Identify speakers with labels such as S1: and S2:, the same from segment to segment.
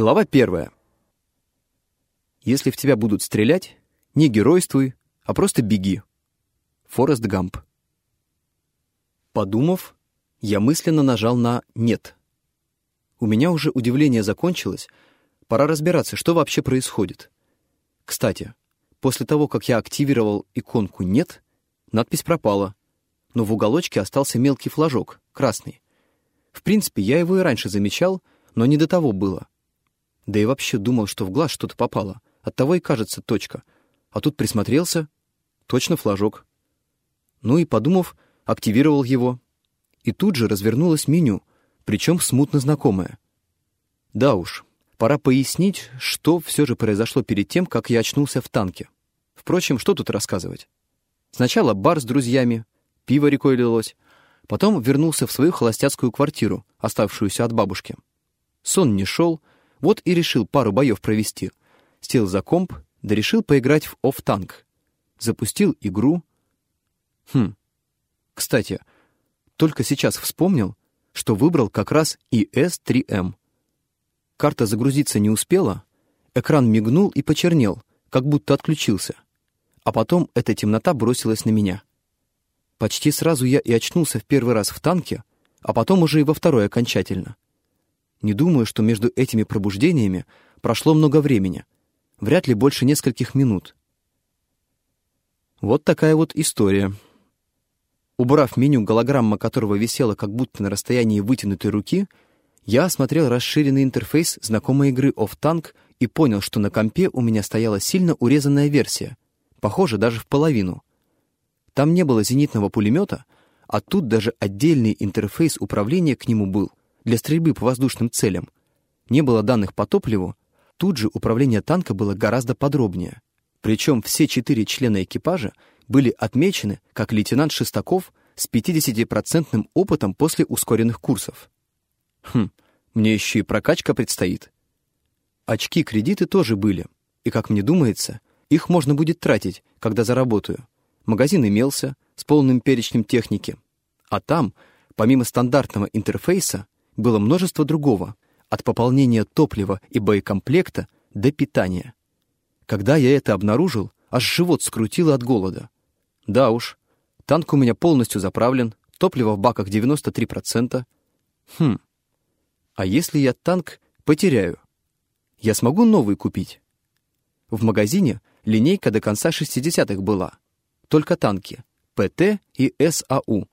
S1: Глава первая. Если в тебя будут стрелять, не геройствуй, а просто беги. Форест Гамп. Подумав, я мысленно нажал на «нет». У меня уже удивление закончилось, пора разбираться, что вообще происходит. Кстати, после того, как я активировал иконку «нет», надпись пропала, но в уголочке остался мелкий флажок, красный. В принципе, я его и раньше замечал, но не до того было. Да и вообще думал, что в глаз что-то попало. Оттого и кажется точка. А тут присмотрелся. Точно флажок. Ну и, подумав, активировал его. И тут же развернулось меню, причем смутно знакомое. Да уж, пора пояснить, что все же произошло перед тем, как я очнулся в танке. Впрочем, что тут рассказывать? Сначала бар с друзьями, пиво рекой лилось, потом вернулся в свою холостяцкую квартиру, оставшуюся от бабушки. Сон не шел, вот и решил пару боев провести. Сел за комп, да решил поиграть в офф-танк. Запустил игру. Хм. Кстати, только сейчас вспомнил, что выбрал как раз ИС-3М. Карта загрузиться не успела, экран мигнул и почернел, как будто отключился. А потом эта темнота бросилась на меня. Почти сразу я и очнулся в первый раз в танке, а потом уже и во второй окончательно. Не думаю, что между этими пробуждениями прошло много времени. Вряд ли больше нескольких минут. Вот такая вот история. Убрав меню, голограмма которого висела как будто на расстоянии вытянутой руки, я осмотрел расширенный интерфейс знакомой игры Off Tank и понял, что на компе у меня стояла сильно урезанная версия, похоже, даже в половину. Там не было зенитного пулемета, а тут даже отдельный интерфейс управления к нему был для стрельбы по воздушным целям. Не было данных по топливу, тут же управление танка было гораздо подробнее. Причем все четыре члена экипажа были отмечены как лейтенант Шестаков с 50% опытом после ускоренных курсов. Хм, мне еще и прокачка предстоит. Очки-кредиты тоже были, и, как мне думается, их можно будет тратить, когда заработаю. Магазин имелся, с полным перечнем техники. А там, помимо стандартного интерфейса, было множество другого, от пополнения топлива и боекомплекта до питания. Когда я это обнаружил, аж живот скрутило от голода. Да уж, танк у меня полностью заправлен, топливо в баках 93%. Хм, а если я танк потеряю? Я смогу новый купить? В магазине линейка до конца 60-х была. Только танки. ПТ и САУ.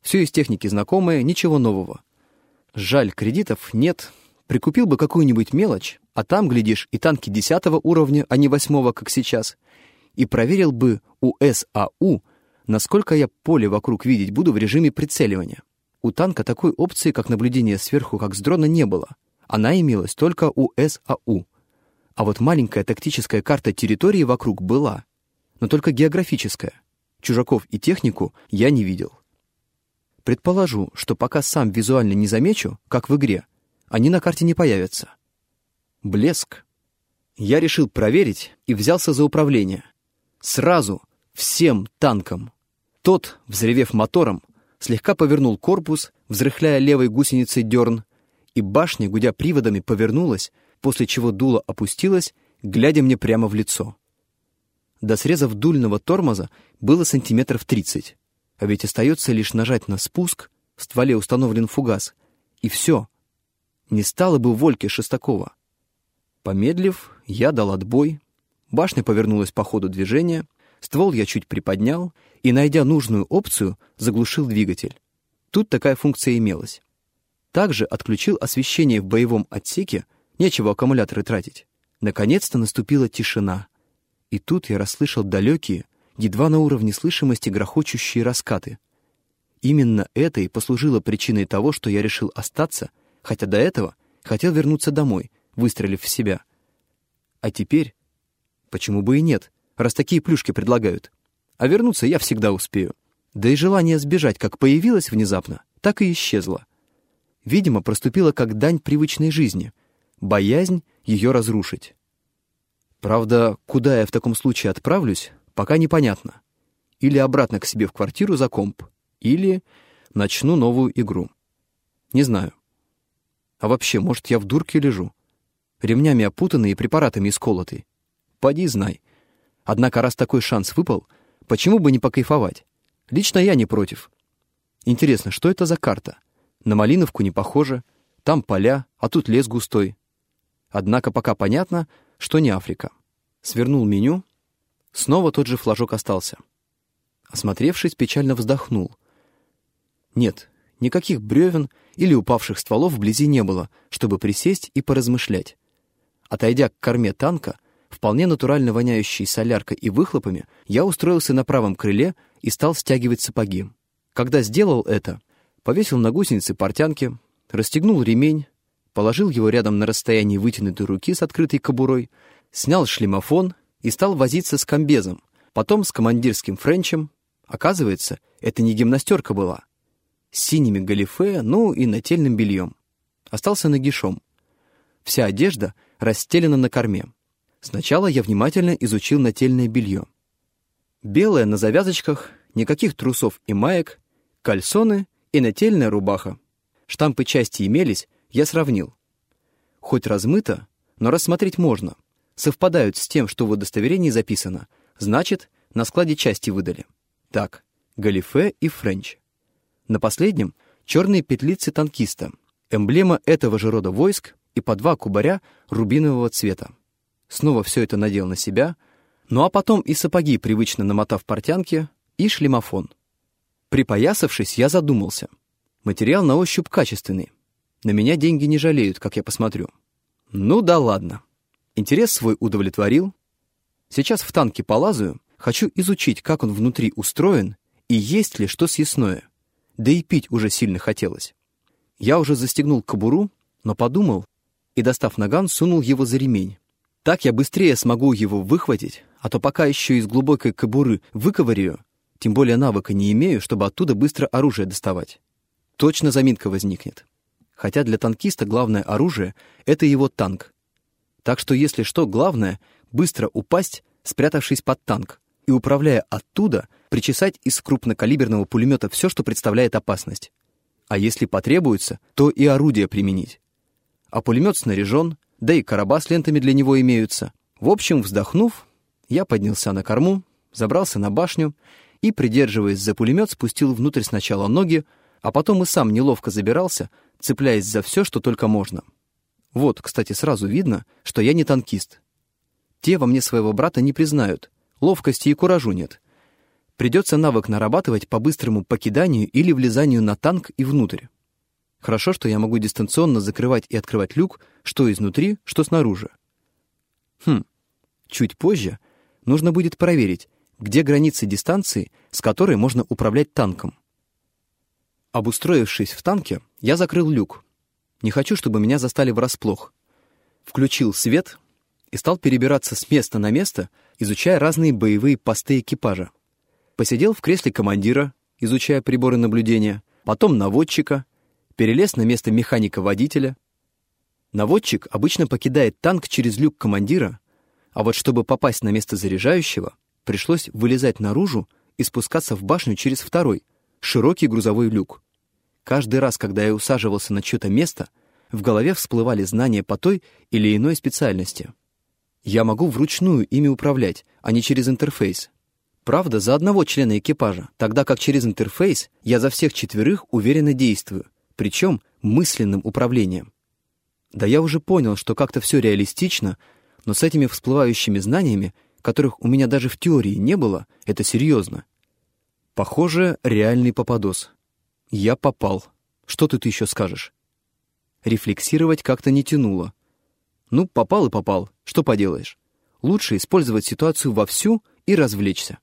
S1: Все из техники знакомое, ничего нового. Жаль, кредитов нет. Прикупил бы какую-нибудь мелочь, а там, глядишь, и танки десятого уровня, а не восьмого, как сейчас. И проверил бы у САУ, насколько я поле вокруг видеть буду в режиме прицеливания. У танка такой опции, как наблюдение сверху, как с дрона, не было. Она имелась только у САУ. А вот маленькая тактическая карта территории вокруг была. Но только географическая. Чужаков и технику я не видел. Предположу, что пока сам визуально не замечу, как в игре, они на карте не появятся. Блеск. Я решил проверить и взялся за управление. Сразу, всем танком. Тот, взревев мотором, слегка повернул корпус, взрыхляя левой гусеницей дерн, и башня, гудя приводами, повернулась, после чего дуло опустилось, глядя мне прямо в лицо. До срезов дульного тормоза было сантиметров тридцать. А ведь остается лишь нажать на спуск, в стволе установлен фугас, и все. Не стало бы Вольки Шестакова. Помедлив, я дал отбой, башня повернулась по ходу движения, ствол я чуть приподнял и, найдя нужную опцию, заглушил двигатель. Тут такая функция имелась. Также отключил освещение в боевом отсеке, нечего аккумуляторы тратить. Наконец-то наступила тишина. И тут я расслышал далекие, едва на уровне слышимости грохочущие раскаты. Именно это и послужило причиной того, что я решил остаться, хотя до этого хотел вернуться домой, выстрелив в себя. А теперь... Почему бы и нет, раз такие плюшки предлагают? А вернуться я всегда успею. Да и желание сбежать как появилось внезапно, так и исчезло. Видимо, проступило как дань привычной жизни, боязнь ее разрушить. Правда, куда я в таком случае отправлюсь, Пока непонятно. Или обратно к себе в квартиру за комп, или начну новую игру. Не знаю. А вообще, может, я в дурке лежу? ремнями опутанный и препаратами исколотый. Поди знай. Однако раз такой шанс выпал, почему бы не покайфовать? Лично я не против. Интересно, что это за карта? На Малиновку не похоже. Там поля, а тут лес густой. Однако пока понятно, что не Африка. Свернул меню. Снова тот же флажок остался. Осмотревшись, печально вздохнул. Нет, никаких бревен или упавших стволов вблизи не было, чтобы присесть и поразмышлять. Отойдя к корме танка, вполне натурально воняющей соляркой и выхлопами, я устроился на правом крыле и стал стягивать сапоги. Когда сделал это, повесил на гусеницы портянки, расстегнул ремень, положил его рядом на расстоянии вытянутой руки с открытой кобурой, снял шлемофон и стал возиться с комбезом, потом с командирским френчем. Оказывается, это не гимнастерка была. С синими галифе, ну и нательным бельем. Остался нагишом. Вся одежда расстелена на корме. Сначала я внимательно изучил нательное белье. Белое на завязочках, никаких трусов и маек, кальсоны и нательная рубаха. Штампы части имелись, я сравнил. Хоть размыто, но рассмотреть можно. Совпадают с тем, что в удостоверении записано. Значит, на складе части выдали. Так, галифе и френч. На последнем черные петлицы танкиста, эмблема этого же рода войск и по два кубаря рубинового цвета. Снова все это надел на себя, ну а потом и сапоги, привычно намотав портянки, и шлемофон. Припоясавшись, я задумался. Материал на ощупь качественный. На меня деньги не жалеют, как я посмотрю. Ну да ладно. Интерес свой удовлетворил. Сейчас в танке полазаю, хочу изучить, как он внутри устроен и есть ли что съестное. Да и пить уже сильно хотелось. Я уже застегнул кобуру, но подумал и, достав наган, сунул его за ремень. Так я быстрее смогу его выхватить, а то пока еще из глубокой кобуры выковырю, тем более навыка не имею, чтобы оттуда быстро оружие доставать. Точно заминка возникнет. Хотя для танкиста главное оружие — это его танк. Так что, если что, главное — быстро упасть, спрятавшись под танк, и, управляя оттуда, причесать из крупнокалиберного пулемета все, что представляет опасность. А если потребуется, то и орудие применить. А пулемет снаряжен, да и короба с лентами для него имеются. В общем, вздохнув, я поднялся на корму, забрался на башню и, придерживаясь за пулемет, спустил внутрь сначала ноги, а потом и сам неловко забирался, цепляясь за все, что только можно. Вот, кстати, сразу видно, что я не танкист. Те во мне своего брата не признают, ловкости и куражу нет. Придется навык нарабатывать по быстрому покиданию или влезанию на танк и внутрь. Хорошо, что я могу дистанционно закрывать и открывать люк, что изнутри, что снаружи. Хм, чуть позже нужно будет проверить, где границы дистанции, с которой можно управлять танком. Обустроившись в танке, я закрыл люк. Не хочу, чтобы меня застали врасплох. Включил свет и стал перебираться с места на место, изучая разные боевые посты экипажа. Посидел в кресле командира, изучая приборы наблюдения, потом наводчика — перелез на место механика-водителя. Наводчик обычно покидает танк через люк командира, а вот чтобы попасть на место заряжающего, пришлось вылезать наружу и спускаться в башню через второй, широкий грузовой люк. Каждый раз, когда я усаживался на чье-то место, в голове всплывали знания по той или иной специальности. Я могу вручную ими управлять, а не через интерфейс. Правда, за одного члена экипажа, тогда как через интерфейс я за всех четверых уверенно действую, причем мысленным управлением. Да я уже понял, что как-то все реалистично, но с этими всплывающими знаниями, которых у меня даже в теории не было, это серьезно. Похоже, реальный попадос. Я попал. Что тут еще скажешь? Рефлексировать как-то не тянуло. Ну, попал и попал, что поделаешь. Лучше использовать ситуацию вовсю и развлечься.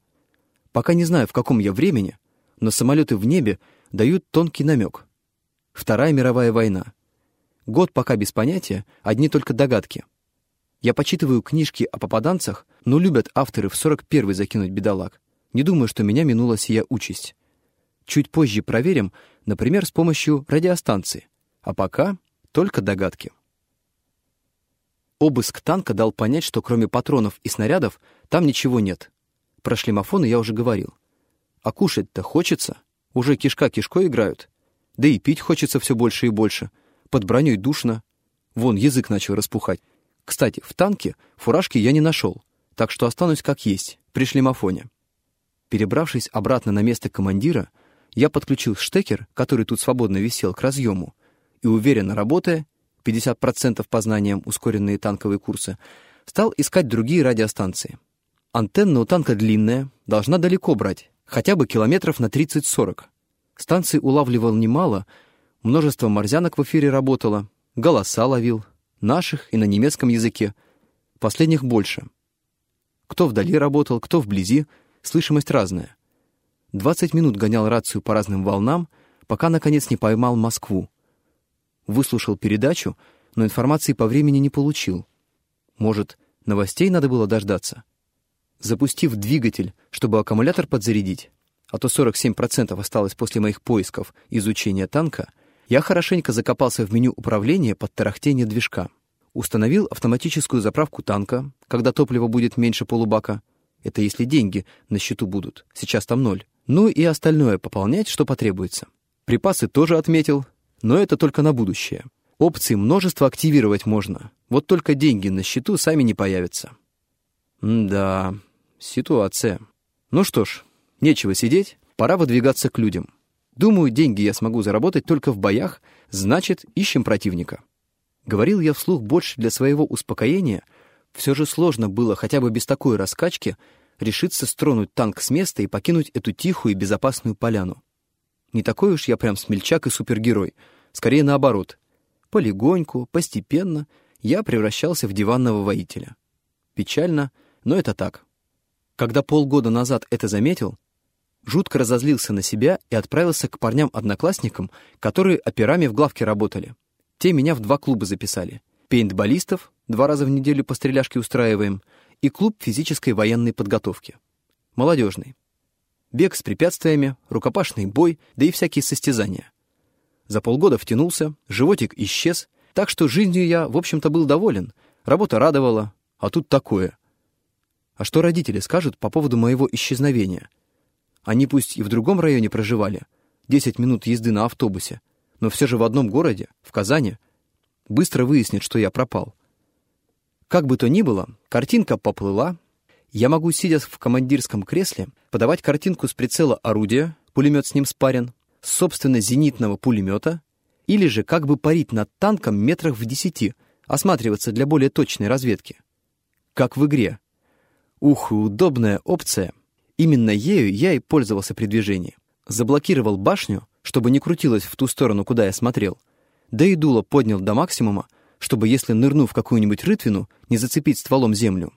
S1: Пока не знаю, в каком я времени, но самолеты в небе дают тонкий намек — Вторая мировая война. Год пока без понятия, одни только догадки. Я почитываю книжки о попаданцах, но любят авторы в 41-й закинуть бедолаг. Не думаю, что меня минула сия участь. Чуть позже проверим, например, с помощью радиостанции. А пока только догадки. Обыск танка дал понять, что кроме патронов и снарядов там ничего нет. Про шлемофоны я уже говорил. А кушать-то хочется. Уже кишка кишкой играют. Да и пить хочется все больше и больше. Под броней душно. Вон, язык начал распухать. Кстати, в танке фуражки я не нашел, так что останусь как есть, при шлемофоне. Перебравшись обратно на место командира, я подключил штекер, который тут свободно висел, к разъему, и, уверенно работая, 50% по знаниям ускоренные танковые курсы, стал искать другие радиостанции. Антенна у танка длинная, должна далеко брать, хотя бы километров на 30-40. Станций улавливал немало, множество морзянок в эфире работало, голоса ловил, наших и на немецком языке, последних больше. Кто вдали работал, кто вблизи, слышимость разная. 20 минут гонял рацию по разным волнам, пока, наконец, не поймал Москву. Выслушал передачу, но информации по времени не получил. Может, новостей надо было дождаться? Запустив двигатель, чтобы аккумулятор подзарядить, а то 47% осталось после моих поисков изучения танка, я хорошенько закопался в меню управления под тарахтение движка. Установил автоматическую заправку танка, когда топливо будет меньше полубака. Это если деньги на счету будут, сейчас там ноль. Ну и остальное пополнять, что потребуется. Припасы тоже отметил, но это только на будущее. Опций множество активировать можно, вот только деньги на счету сами не появятся. М да, ситуация. Ну что ж, нечего сидеть, пора выдвигаться к людям. Думаю, деньги я смогу заработать только в боях, значит, ищем противника. Говорил я вслух больше для своего успокоения, все же сложно было хотя бы без такой раскачки решиться стронуть танк с места и покинуть эту тихую и безопасную поляну. Не такой уж я прям смельчак и супергерой, скорее наоборот. Полегоньку, постепенно я превращался в диванного воителя. Печально, но это так. Когда полгода назад это заметил, жутко разозлился на себя и отправился к парням-одноклассникам, которые операми в главке работали. Те меня в два клуба записали. Пейнтболистов, два раза в неделю по стреляшке устраиваем, и клуб физической военной подготовки. Молодежный. Бег с препятствиями, рукопашный бой, да и всякие состязания. За полгода втянулся, животик исчез, так что жизнью я, в общем-то, был доволен. Работа радовала, а тут такое. А что родители скажут по поводу моего исчезновения? Они пусть и в другом районе проживали, 10 минут езды на автобусе, но все же в одном городе, в Казани, быстро выяснит, что я пропал. Как бы то ни было, картинка поплыла. Я могу, сидя в командирском кресле, подавать картинку с прицела орудия, пулемет с ним спарен, с собственно зенитного пулемета, или же как бы парить над танком метрах в десяти, осматриваться для более точной разведки. Как в игре. Ух, удобная опция. Именно ею я и пользовался при движении. Заблокировал башню, чтобы не крутилось в ту сторону, куда я смотрел. Да и дуло поднял до максимума, чтобы, если нырну в какую-нибудь рытвину, не зацепить стволом землю.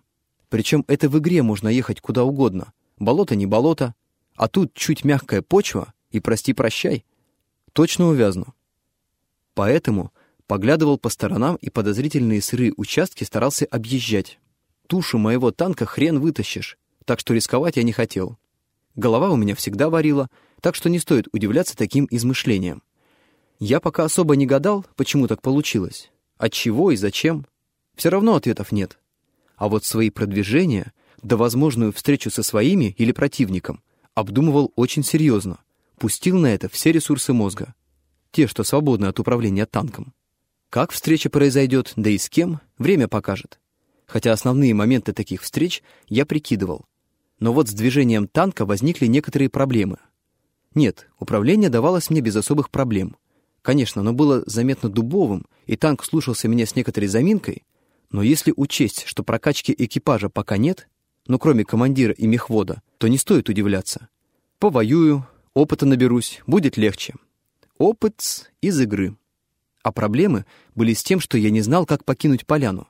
S1: Причем это в игре можно ехать куда угодно. Болото не болото, а тут чуть мягкая почва, и прости-прощай. Точно увязну. Поэтому поглядывал по сторонам и подозрительные сырые участки старался объезжать. Тушу моего танка хрен вытащишь, так что рисковать я не хотел. Голова у меня всегда варила, так что не стоит удивляться таким измышлениям. Я пока особо не гадал, почему так получилось, от чего и зачем. Все равно ответов нет. А вот свои продвижения, да возможную встречу со своими или противником, обдумывал очень серьезно, пустил на это все ресурсы мозга, те, что свободны от управления танком. Как встреча произойдет, да и с кем, время покажет. Хотя основные моменты таких встреч я прикидывал. Но вот с движением танка возникли некоторые проблемы — нет, управление давалось мне без особых проблем. Конечно, оно было заметно дубовым, и танк слушался меня с некоторой заминкой, но если учесть, что прокачки экипажа пока нет, ну кроме командира и мехвода, то не стоит удивляться. Повоюю, опыта наберусь, будет легче. Опыт из игры. А проблемы были с тем, что я не знал, как покинуть поляну.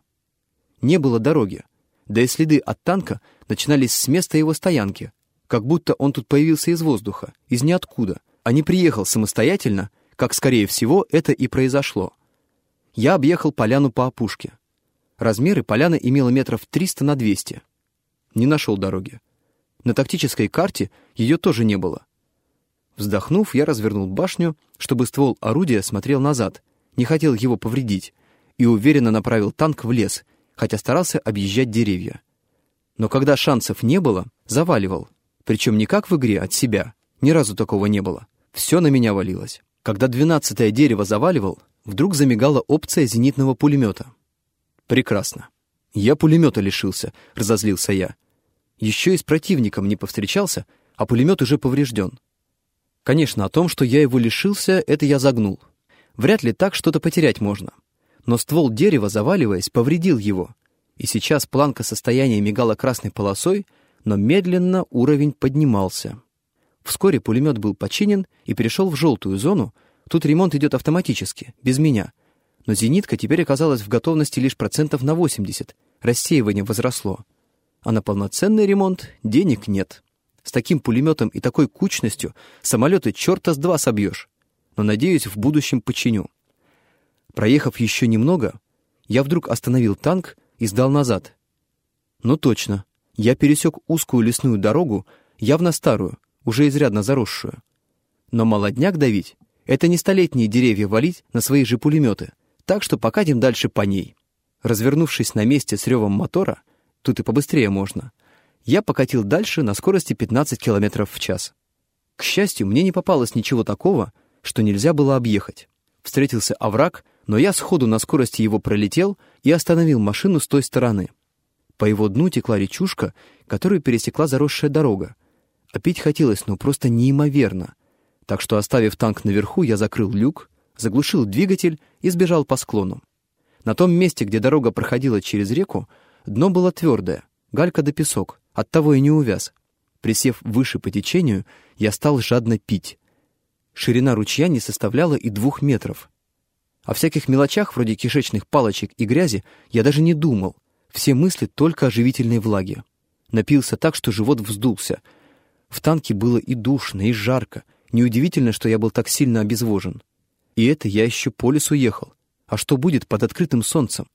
S1: Не было дороги, да и следы от танка начинались с места его стоянки, как будто он тут появился из воздуха, из ниоткуда, а не приехал самостоятельно, как, скорее всего, это и произошло. Я объехал поляну по опушке. Размеры поляны имела метров 300 на 200. Не нашел дороги. На тактической карте ее тоже не было. Вздохнув, я развернул башню, чтобы ствол орудия смотрел назад, не хотел его повредить, и уверенно направил танк в лес, хотя старался объезжать деревья. Но когда шансов не было, заваливал, причем не как в игре, от себя. Ни разу такого не было. Все на меня валилось. Когда двенадцатое дерево заваливал, вдруг замигала опция зенитного пулемета. Прекрасно. Я пулемета лишился, разозлился я. Еще и с противником не повстречался, а пулемет уже поврежден. Конечно, о том, что я его лишился, это я загнул. Вряд ли так что-то потерять можно. Но ствол дерева, заваливаясь, повредил его. И сейчас планка состояния мигала красной полосой, но медленно уровень поднимался. Вскоре пулемет был починен и перешел в желтую зону. Тут ремонт идет автоматически, без меня. Но зенитка теперь оказалась в готовности лишь процентов на 80. Рассеивание возросло. А на полноценный ремонт денег нет. С таким пулеметом и такой кучностью самолеты черта с два собьешь. Но, надеюсь, в будущем починю. Проехав еще немного, я вдруг остановил танк и сдал назад. Ну точно, я пересек узкую лесную дорогу, явно старую, уже изрядно заросшую. Но молодняк давить — это не столетние деревья валить на свои же пулеметы, так что покатим дальше по ней. Развернувшись на месте с ревом мотора, тут и побыстрее можно — я покатил дальше на скорости 15 км в час. К счастью, мне не попалось ничего такого, что нельзя было объехать. Встретился овраг, но я сходу на скорости его пролетел и остановил машину с той стороны. По его дну текла речушка, которую пересекла заросшая дорога. А пить хотелось, ну просто неимоверно. Так что, оставив танк наверху, я закрыл люк, заглушил двигатель и сбежал по склону. На том месте, где дорога проходила через реку, дно было твердое, галька да песок — Оттого и не увяз. Присев выше по течению, я стал жадно пить. Ширина ручья не составляла и двух метров. О всяких мелочах, вроде кишечных палочек и грязи, я даже не думал. Все мысли только о живительной влаге. Напился так, что живот вздулся. В танке было и душно, и жарко. Неудивительно, что я был так сильно обезвожен. И это я еще по лесу ехал. А что будет под открытым солнцем?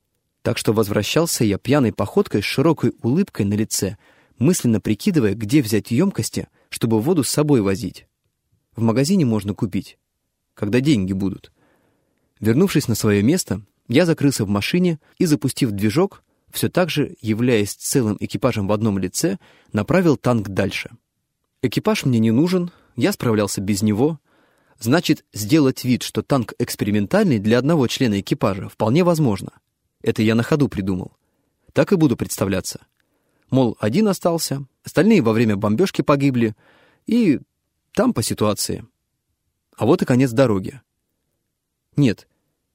S1: Так что возвращался я пьяной походкой с широкой улыбкой на лице — мысленно прикидывая, где взять емкости, чтобы воду с собой возить. В магазине можно купить, когда деньги будут. Вернувшись на свое место, я закрылся в машине и, запустив движок, все так же, являясь целым экипажем в одном лице, направил танк дальше. Экипаж мне не нужен, я справлялся без него. Значит, сделать вид, что танк экспериментальный для одного члена экипажа, вполне возможно. Это я на ходу придумал. Так и буду представляться. Мол, один остался, остальные во время бомбежки погибли, и там по ситуации. А вот и конец дороги. Нет,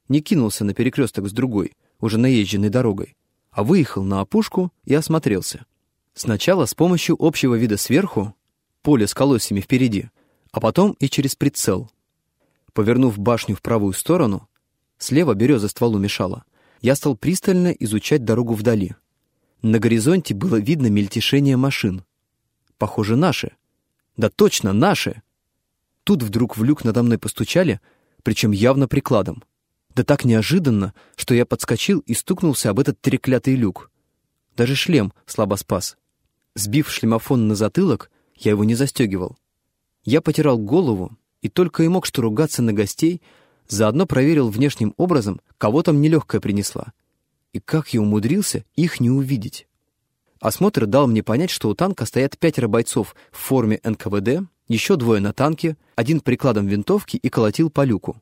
S1: не кинулся на перекресток с другой, уже наезженной дорогой, а выехал на опушку и осмотрелся. Сначала с помощью общего вида сверху, поле с колосьями впереди, а потом и через прицел. Повернув башню в правую сторону, слева береза стволу мешала, я стал пристально изучать дорогу вдали — на горизонте было видно мельтешение машин. Похоже, наши. Да точно, наши. Тут вдруг в люк надо мной постучали, причем явно прикладом. Да так неожиданно, что я подскочил и стукнулся об этот треклятый люк. Даже шлем слабо спас. Сбив шлемофон на затылок, я его не застегивал. Я потирал голову и только и мог что ругаться на гостей, заодно проверил внешним образом, кого там нелегкая принесла — и как я умудрился их не увидеть? Осмотр дал мне понять, что у танка стоят пятеро бойцов в форме НКВД, еще двое на танке, один прикладом винтовки и колотил по люку.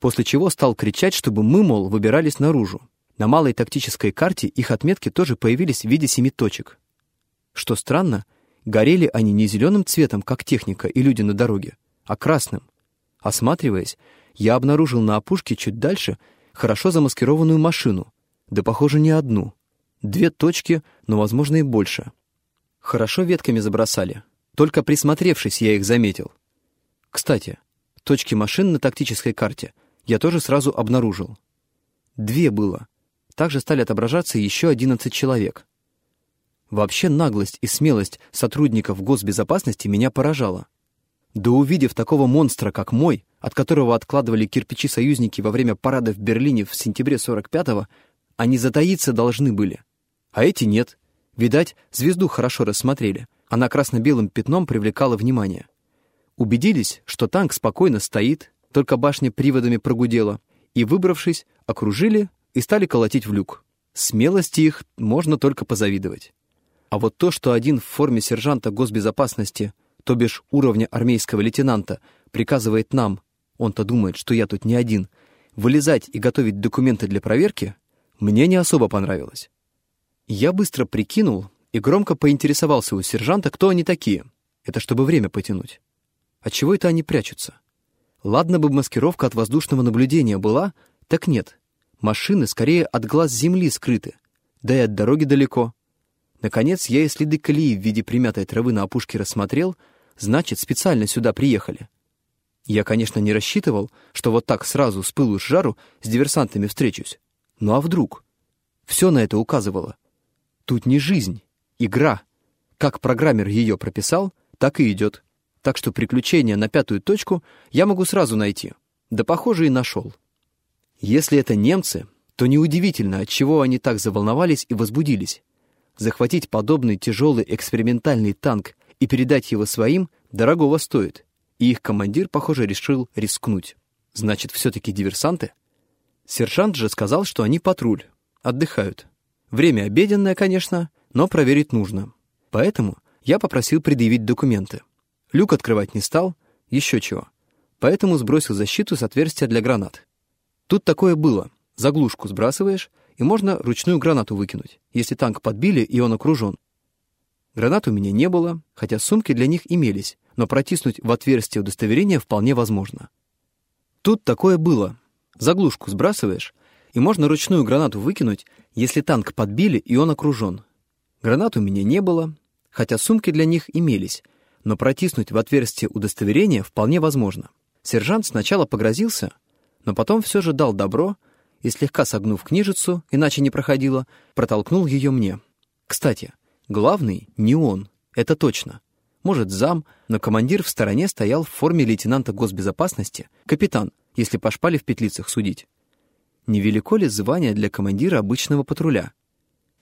S1: После чего стал кричать, чтобы мы, мол, выбирались наружу. На малой тактической карте их отметки тоже появились в виде семи точек. Что странно, горели они не зеленым цветом, как техника и люди на дороге, а красным. Осматриваясь, я обнаружил на опушке чуть дальше хорошо замаскированную машину, да, похоже, не одну. Две точки, но, возможно, и больше. Хорошо ветками забросали. Только присмотревшись, я их заметил. Кстати, точки машин на тактической карте я тоже сразу обнаружил. Две было. Также стали отображаться еще 11 человек. Вообще наглость и смелость сотрудников госбезопасности меня поражала. Да увидев такого монстра, как мой, от которого откладывали кирпичи союзники во время парада в Берлине в сентябре 45-го, они затаиться должны были. А эти нет. Видать, звезду хорошо рассмотрели. Она красно-белым пятном привлекала внимание. Убедились, что танк спокойно стоит, только башня приводами прогудела, и, выбравшись, окружили и стали колотить в люк. Смелости их можно только позавидовать. А вот то, что один в форме сержанта госбезопасности, то бишь уровня армейского лейтенанта, приказывает нам, он-то думает, что я тут не один, вылезать и готовить документы для проверки — Мне не особо понравилось. Я быстро прикинул и громко поинтересовался у сержанта, кто они такие. Это чтобы время потянуть. Отчего это они прячутся? Ладно бы маскировка от воздушного наблюдения была, так нет. Машины скорее от глаз земли скрыты, да и от дороги далеко. Наконец, я и следы колеи в виде примятой травы на опушке рассмотрел, значит, специально сюда приехали. Я, конечно, не рассчитывал, что вот так сразу с пылу с жару с диверсантами встречусь. Ну а вдруг? Все на это указывало. Тут не жизнь, игра. Как программер ее прописал, так и идет. Так что приключения на пятую точку я могу сразу найти. Да, похоже, и нашел. Если это немцы, то неудивительно, от чего они так заволновались и возбудились. Захватить подобный тяжелый экспериментальный танк и передать его своим дорогого стоит. И их командир, похоже, решил рискнуть. Значит, все-таки диверсанты? Сержант же сказал, что они патруль, отдыхают. Время обеденное, конечно, но проверить нужно. Поэтому я попросил предъявить документы. Люк открывать не стал, еще чего. Поэтому сбросил защиту с отверстия для гранат. Тут такое было. Заглушку сбрасываешь, и можно ручную гранату выкинуть, если танк подбили и он окружен. Гранат у меня не было, хотя сумки для них имелись, но протиснуть в отверстие удостоверения вполне возможно. Тут такое было. Заглушку сбрасываешь, и можно ручную гранату выкинуть, если танк подбили и он окружен. Гранат у меня не было, хотя сумки для них имелись, но протиснуть в отверстие удостоверения вполне возможно. Сержант сначала погрозился, но потом все же дал добро и, слегка согнув книжицу, иначе не проходило, протолкнул ее мне. Кстати, главный не он, это точно. Может, зам, но командир в стороне стоял в форме лейтенанта госбезопасности, капитан, если по шпале в петлицах судить. Невелико ли звание для командира обычного патруля?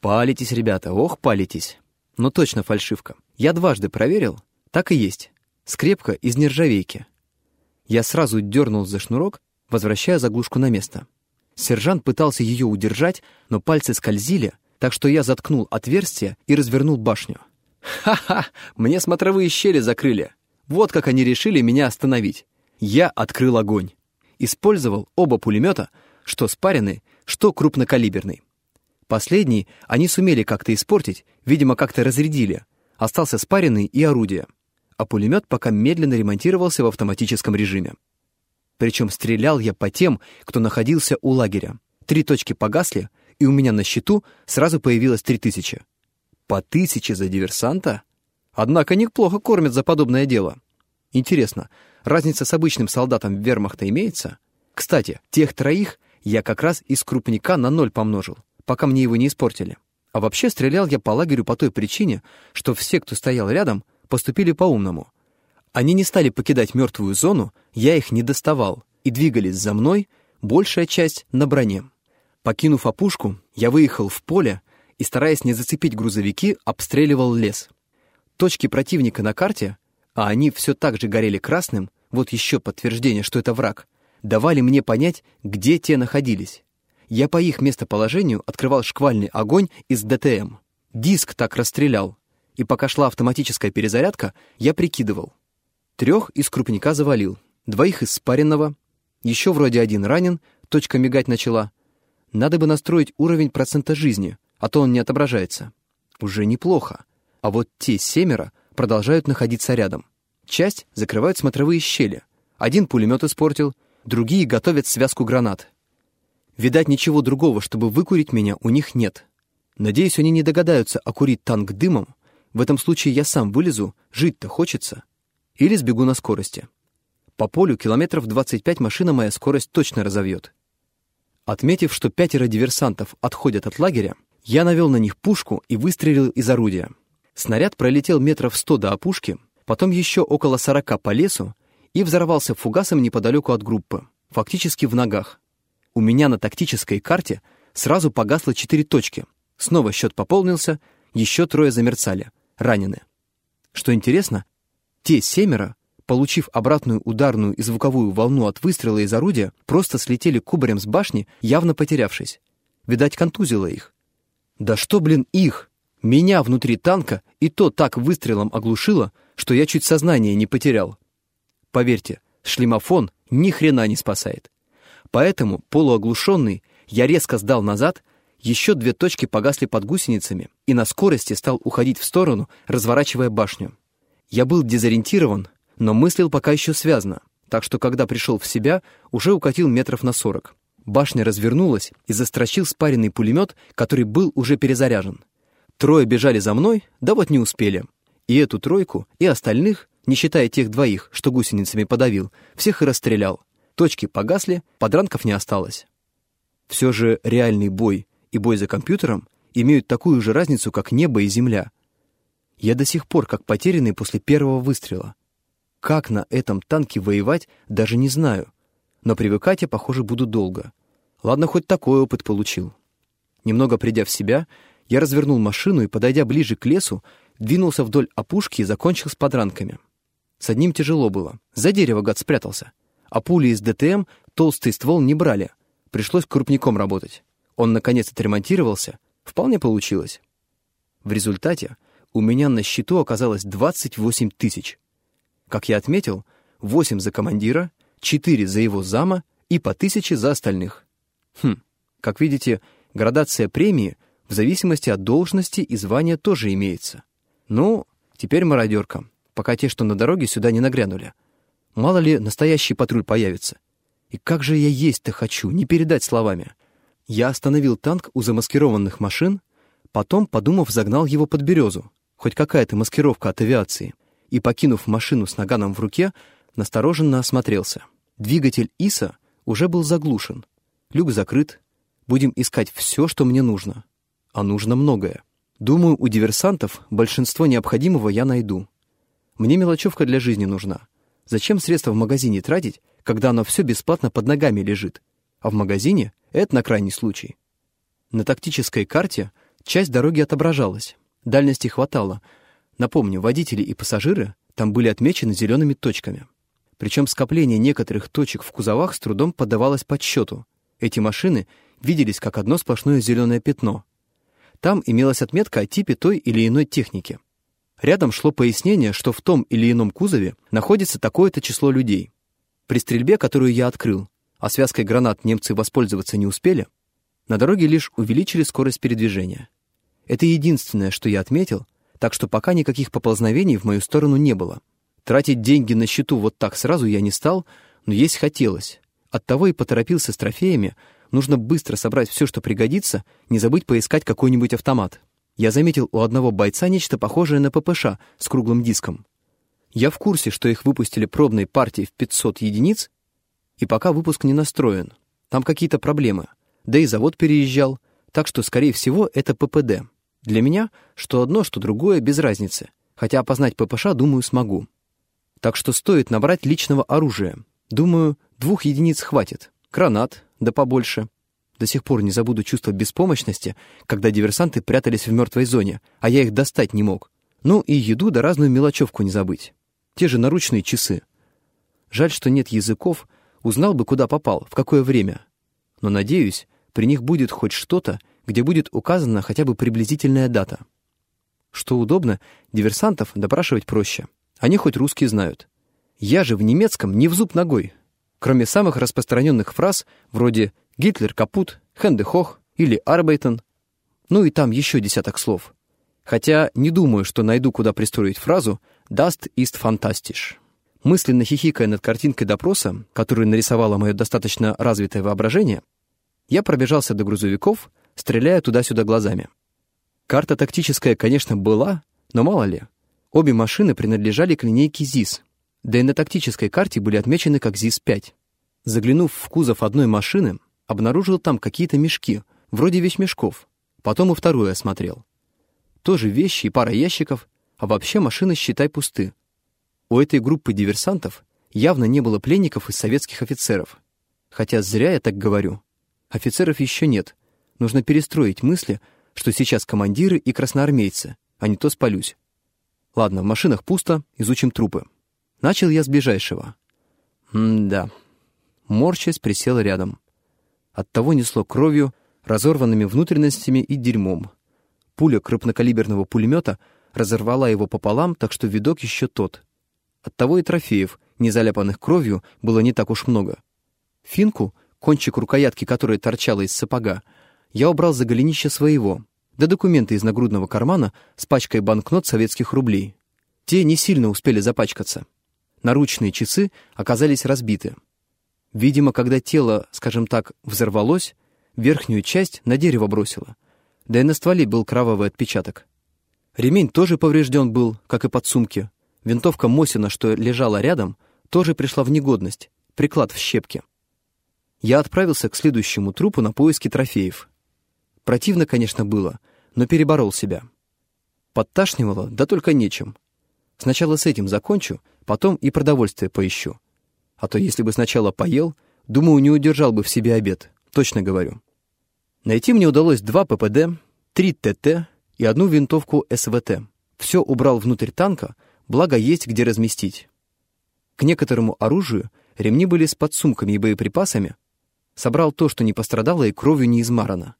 S1: Палитесь, ребята, ох, палитесь. Но точно фальшивка. Я дважды проверил, так и есть. Скрепка из нержавейки. Я сразу дернул за шнурок, возвращая заглушку на место. Сержант пытался ее удержать, но пальцы скользили, так что я заткнул отверстие и развернул башню. «Ха-ха! Мне смотровые щели закрыли! Вот как они решили меня остановить!» Я открыл огонь. Использовал оба пулемета, что спаренный, что крупнокалиберный. Последний они сумели как-то испортить, видимо, как-то разрядили. Остался спаренный и орудие а пулемет пока медленно ремонтировался в автоматическом режиме. Причем стрелял я по тем, кто находился у лагеря. Три точки погасли, и у меня на счету сразу появилось три тысячи. По тысяче за диверсанта? Однако неплохо кормят за подобное дело. Интересно, разница с обычным солдатом вермахта имеется? Кстати, тех троих я как раз из крупника на ноль помножил, пока мне его не испортили. А вообще стрелял я по лагерю по той причине, что все, кто стоял рядом, поступили по-умному. Они не стали покидать мертвую зону, я их не доставал, и двигались за мной, большая часть на броне. Покинув опушку, я выехал в поле и, стараясь не зацепить грузовики, обстреливал лес. Точки противника на карте, а они все так же горели красным, вот еще подтверждение, что это враг, давали мне понять, где те находились. Я по их местоположению открывал шквальный огонь из ДТМ. Диск так расстрелял, и пока шла автоматическая перезарядка, я прикидывал. Трех из крупника завалил, двоих из спаренного, еще вроде один ранен, точка мигать начала. Надо бы настроить уровень процента жизни, а то он не отображается. Уже неплохо. А вот те семеро продолжают находиться рядом. Часть закрывают смотровые щели. Один пулемет испортил, другие готовят связку гранат. Видать, ничего другого, чтобы выкурить меня, у них нет. Надеюсь, они не догадаются окурить танк дымом, в этом случае я сам вылезу, жить-то хочется. Или сбегу на скорости. По полю километров 25 машина моя скорость точно разовьет. Отметив, что пятеро диверсантов отходят от лагеря, я навел на них пушку и выстрелил из орудия. Снаряд пролетел метров сто до опушки, потом еще около сорока по лесу и взорвался фугасом неподалеку от группы, фактически в ногах. У меня на тактической карте сразу погасло четыре точки. Снова счет пополнился, еще трое замерцали ранены. Что интересно, те семеро, получив обратную ударную и звуковую волну от выстрела из орудия, просто слетели кубарем с башни, явно потерявшись. Видать, контузило их. Да что, блин, их? Меня внутри танка и то так выстрелом оглушило, что я чуть сознание не потерял. Поверьте, шлемофон ни хрена не спасает. Поэтому, полуоглушенный, я резко сдал назад Еще две точки погасли под гусеницами и на скорости стал уходить в сторону, разворачивая башню. Я был дезориентирован, но мыслил пока еще связно, так что когда пришел в себя, уже укатил метров на сорок. Башня развернулась и застрочил спаренный пулемет, который был уже перезаряжен. Трое бежали за мной, да вот не успели. И эту тройку, и остальных, не считая тех двоих, что гусеницами подавил, всех и расстрелял. Точки погасли, подранков не осталось. Все же реальный бой и бой за компьютером имеют такую же разницу, как небо и земля. Я до сих пор как потерянный после первого выстрела. Как на этом танке воевать, даже не знаю. Но привыкать я, похоже, буду долго. Ладно, хоть такой опыт получил. Немного придя в себя, я развернул машину и, подойдя ближе к лесу, двинулся вдоль опушки и закончил с подранками. С одним тяжело было. За дерево гад спрятался. А пули из ДТМ толстый ствол не брали. Пришлось крупником работать. Он, наконец, отремонтировался. Вполне получилось. В результате у меня на счету оказалось 28 тысяч. Как я отметил, 8 за командира, 4 за его зама и по тысяче за остальных. Хм, как видите, градация премии в зависимости от должности и звания тоже имеется. Ну, теперь мародерка, пока те, что на дороге, сюда не нагрянули. Мало ли, настоящий патруль появится. И как же я есть-то хочу, не передать словами. Я остановил танк у замаскированных машин, потом, подумав, загнал его под березу. Хоть какая-то маскировка от авиации. И, покинув машину с наганом в руке, настороженно осмотрелся. Двигатель ИСа уже был заглушен. Люк закрыт. Будем искать все, что мне нужно. А нужно многое. Думаю, у диверсантов большинство необходимого я найду. Мне мелочевка для жизни нужна. Зачем средства в магазине тратить, когда оно все бесплатно под ногами лежит? А в магазине — это на крайний случай. На тактической карте часть дороги отображалась. Дальности хватало. Напомню, водители и пассажиры там были отмечены зелеными точками. Причем скопление некоторых точек в кузовах с трудом поддавалось подсчету. Эти машины виделись как одно сплошное зеленое пятно — там имелась отметка о типе той или иной техники. Рядом шло пояснение, что в том или ином кузове находится такое-то число людей. При стрельбе, которую я открыл, а связкой гранат немцы воспользоваться не успели, на дороге лишь увеличили скорость передвижения. Это единственное, что я отметил, так что пока никаких поползновений в мою сторону не было. Тратить деньги на счету вот так сразу я не стал, но есть хотелось. Оттого и поторопился с трофеями, Нужно быстро собрать все, что пригодится, не забыть поискать какой-нибудь автомат. Я заметил у одного бойца нечто похожее на ППШ с круглым диском. Я в курсе, что их выпустили пробной партией в 500 единиц, и пока выпуск не настроен. Там какие-то проблемы. Да и завод переезжал, так что, скорее всего, это ППД. Для меня что одно, что другое без разницы, хотя опознать ППШ, думаю, смогу. Так что стоит набрать личного оружия. Думаю, двух единиц хватит. Гранат, да побольше. До сих пор не забуду чувство беспомощности, когда диверсанты прятались в мертвой зоне, а я их достать не мог. Ну и еду да разную мелочевку не забыть. Те же наручные часы. Жаль, что нет языков, узнал бы, куда попал, в какое время. Но, надеюсь, при них будет хоть что-то, где будет указана хотя бы приблизительная дата. Что удобно, диверсантов допрашивать проще. Они хоть русский знают. Я же в немецком не в зуб ногой, кроме самых распространенных фраз вроде «Гитлер капут», «Хенде хох» или «Арбейтен». Ну и там еще десяток слов. Хотя не думаю, что найду, куда пристроить фразу «Das ist fantastisch». Мысленно хихикая над картинкой допроса, которую нарисовало мое достаточно развитое воображение, я пробежался до грузовиков, стреляя туда-сюда глазами. Карта тактическая, конечно, была, но мало ли. Обе машины принадлежали к линейке ЗИС, да и на тактической карте были отмечены как ЗИС-5. Заглянув в кузов одной машины, обнаружил там какие-то мешки, вроде вещмешков. Потом и вторую осмотрел. Тоже вещи и пара ящиков, а вообще машины, считай, пусты. У этой группы диверсантов явно не было пленников из советских офицеров. Хотя зря я так говорю. Офицеров еще нет. Нужно перестроить мысли, что сейчас командиры и красноармейцы, а не то спалюсь. Ладно, в машинах пусто, изучим трупы. Начал я с ближайшего. М-да. Морщась присел рядом. Оттого несло кровью, разорванными внутренностями и дерьмом. Пуля крупнокалиберного пулемета разорвала его пополам, так что видок еще тот. Оттого и трофеев, не заляпанных кровью, было не так уж много. Финку, кончик рукоятки которой торчала из сапога, я убрал за голенище своего, да документы из нагрудного кармана с пачкой банкнот советских рублей. Те не сильно успели запачкаться. Наручные часы оказались разбиты. Видимо, когда тело, скажем так, взорвалось, верхнюю часть на дерево бросило. Да и на стволе был кровавый отпечаток. Ремень тоже поврежден был, как и подсумки. Винтовка Мосина, что лежала рядом, тоже пришла в негодность, приклад в щепке. Я отправился к следующему трупу на поиски трофеев. Противно, конечно, было, но переборол себя. Подташнивало, да только нечем. Сначала с этим закончу, потом и продовольствие поищу. А то если бы сначала поел, думаю, не удержал бы в себе обед, точно говорю. Найти мне удалось два ППД, три ТТ и одну винтовку СВТ. Все убрал внутрь танка, благо есть где разместить. К некоторому оружию ремни были с подсумками и боеприпасами. Собрал то, что не пострадало и кровью не измарано.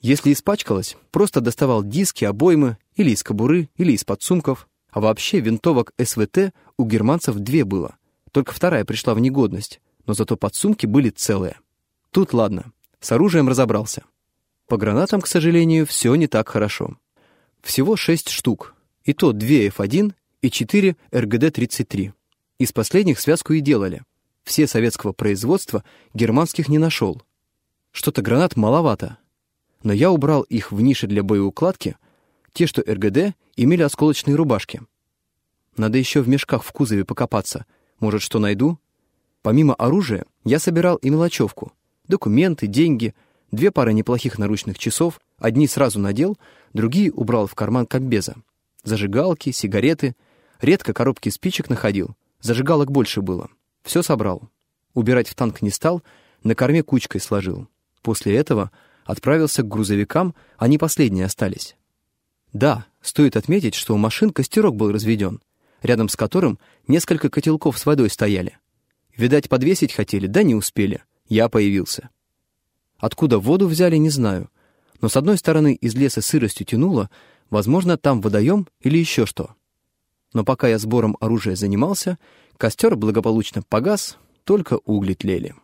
S1: Если испачкалось, просто доставал диски, обоймы или из кобуры, или из подсумков. А вообще винтовок СВТ у германцев две было. Только вторая пришла в негодность, но зато подсумки были целые. Тут ладно, с оружием разобрался. По гранатам, к сожалению, все не так хорошо. Всего шесть штук, и то две F1 и четыре РГД-33. Из последних связку и делали. Все советского производства германских не нашел. Что-то гранат маловато. Но я убрал их в ниши для боеукладки, те, что РГД, имели осколочные рубашки. Надо еще в мешках в кузове покопаться. Может, что найду? Помимо оружия, я собирал и мелочевку. Документы, деньги, две пары неплохих наручных часов. Одни сразу надел, другие убрал в карман комбеза. Зажигалки, сигареты. Редко коробки спичек находил. Зажигалок больше было. Все собрал. Убирать в танк не стал, на корме кучкой сложил. После этого отправился к грузовикам, они последние остались. Да, стоит отметить, что у машин костерок был разведен, рядом с которым несколько котелков с водой стояли. Видать, подвесить хотели, да не успели. Я появился. Откуда воду взяли, не знаю. Но с одной стороны из леса сыростью тянуло, возможно, там водоем или еще что. Но пока я сбором оружия занимался, костер благополучно погас, только угли тлели.